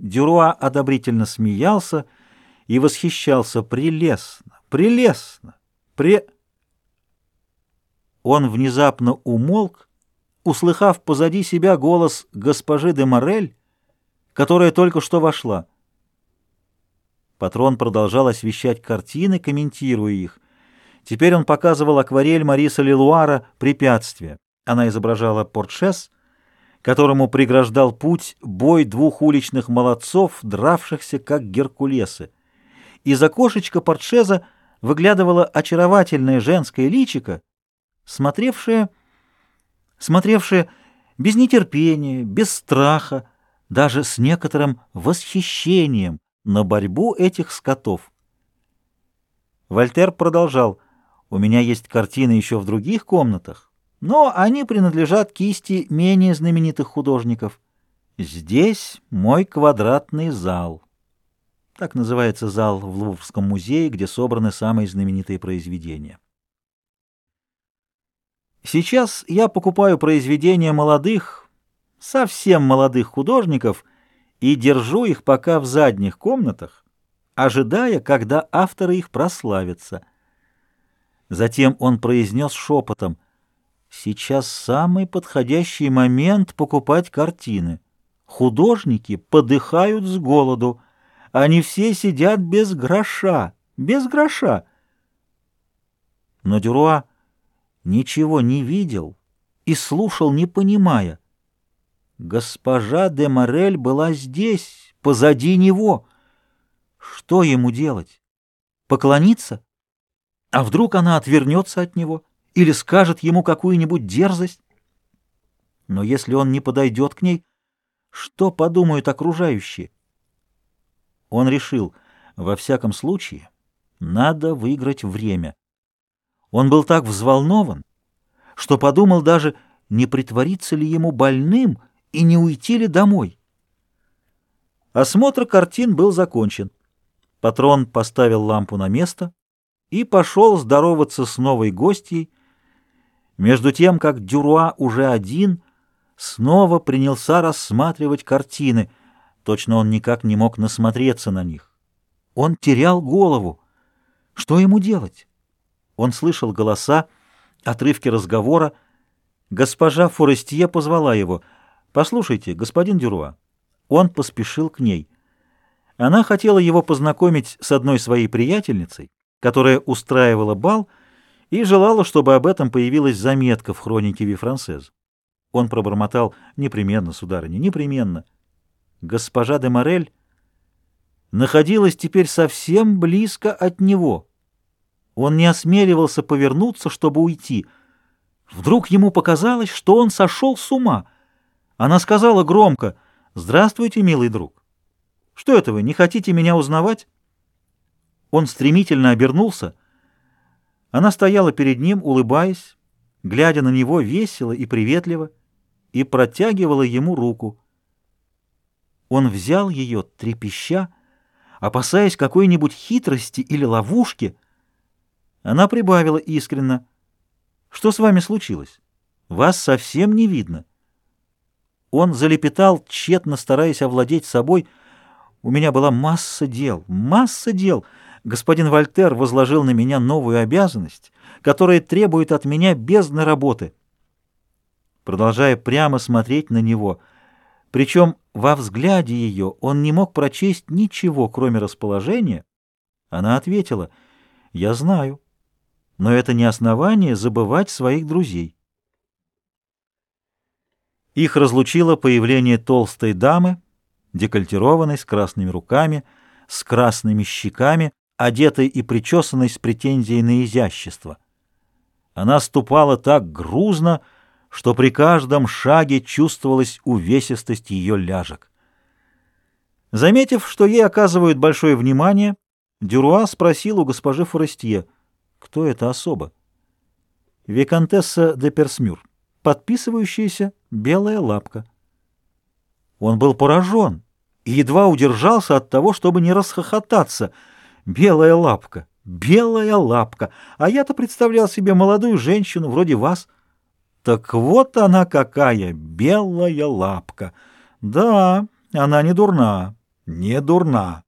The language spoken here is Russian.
Дюруа одобрительно смеялся и восхищался. Прелестно, прелестно, пре... Он внезапно умолк, услыхав позади себя голос госпожи де Морель, которая только что вошла. Патрон продолжал освещать картины, комментируя их. Теперь он показывал акварель Мариса Лелуара «Препятствие». Она изображала портшес, которому преграждал путь бой двух уличных молодцов, дравшихся как геркулесы. Из окошечка портшеза выглядывало очаровательное женское личико, смотревшее, смотревшее без нетерпения, без страха, даже с некоторым восхищением на борьбу этих скотов. Вольтер продолжал, «У меня есть картины еще в других комнатах, но они принадлежат кисти менее знаменитых художников. Здесь мой квадратный зал». Так называется зал в Луврском музее, где собраны самые знаменитые произведения. Сейчас я покупаю произведения молодых, совсем молодых художников и держу их пока в задних комнатах, ожидая, когда авторы их прославятся. Затем он произнес шепотом, «Сейчас самый подходящий момент покупать картины. Художники подыхают с голоду, они все сидят без гроша, без гроша». Но Дюруа ничего не видел и слушал, не понимая. Госпожа де Морель была здесь, позади него. Что ему делать? Поклониться? А вдруг она отвернется от него или скажет ему какую-нибудь дерзость? Но если он не подойдет к ней, что подумают окружающие? Он решил, во всяком случае, надо выиграть время. Он был так взволнован, что подумал даже, не притвориться ли ему больным и не уйти ли домой. Осмотр картин был закончен. Патрон поставил лампу на место и пошел здороваться с новой гостьей, между тем, как Дюруа уже один снова принялся рассматривать картины, точно он никак не мог насмотреться на них. Он терял голову. Что ему делать? Он слышал голоса, отрывки разговора. Госпожа Форестье позвала его. «Послушайте, господин Дюруа». Он поспешил к ней. Она хотела его познакомить с одной своей приятельницей, которая устраивала бал и желала, чтобы об этом появилась заметка в хронике Вифрансез. Он пробормотал «Непременно, сударыня, непременно». Госпожа де Морель находилась теперь совсем близко от него — он не осмеливался повернуться, чтобы уйти. Вдруг ему показалось, что он сошел с ума. Она сказала громко «Здравствуйте, милый друг». «Что это вы, не хотите меня узнавать?» Он стремительно обернулся. Она стояла перед ним, улыбаясь, глядя на него весело и приветливо, и протягивала ему руку. Он взял ее, трепеща, опасаясь какой-нибудь хитрости или ловушки — она прибавила искренно. «Что с вами случилось? Вас совсем не видно». Он залепетал, тщетно стараясь овладеть собой. «У меня была масса дел, масса дел. Господин Вольтер возложил на меня новую обязанность, которая требует от меня бездны работы». Продолжая прямо смотреть на него, причем во взгляде ее он не мог прочесть ничего, кроме расположения, она ответила, «Я знаю» но это не основание забывать своих друзей. Их разлучило появление толстой дамы, декольтированной, с красными руками, с красными щеками, одетой и причесанной с претензией на изящество. Она ступала так грузно, что при каждом шаге чувствовалась увесистость ее ляжек. Заметив, что ей оказывают большое внимание, Дюруа спросил у госпожи Форестье — кто это особа? Викантесса де Персмюр, подписывающаяся белая лапка. Он был поражен и едва удержался от того, чтобы не расхохотаться. Белая лапка, белая лапка, а я-то представлял себе молодую женщину вроде вас. Так вот она какая, белая лапка. Да, она не дурна. Не дурна.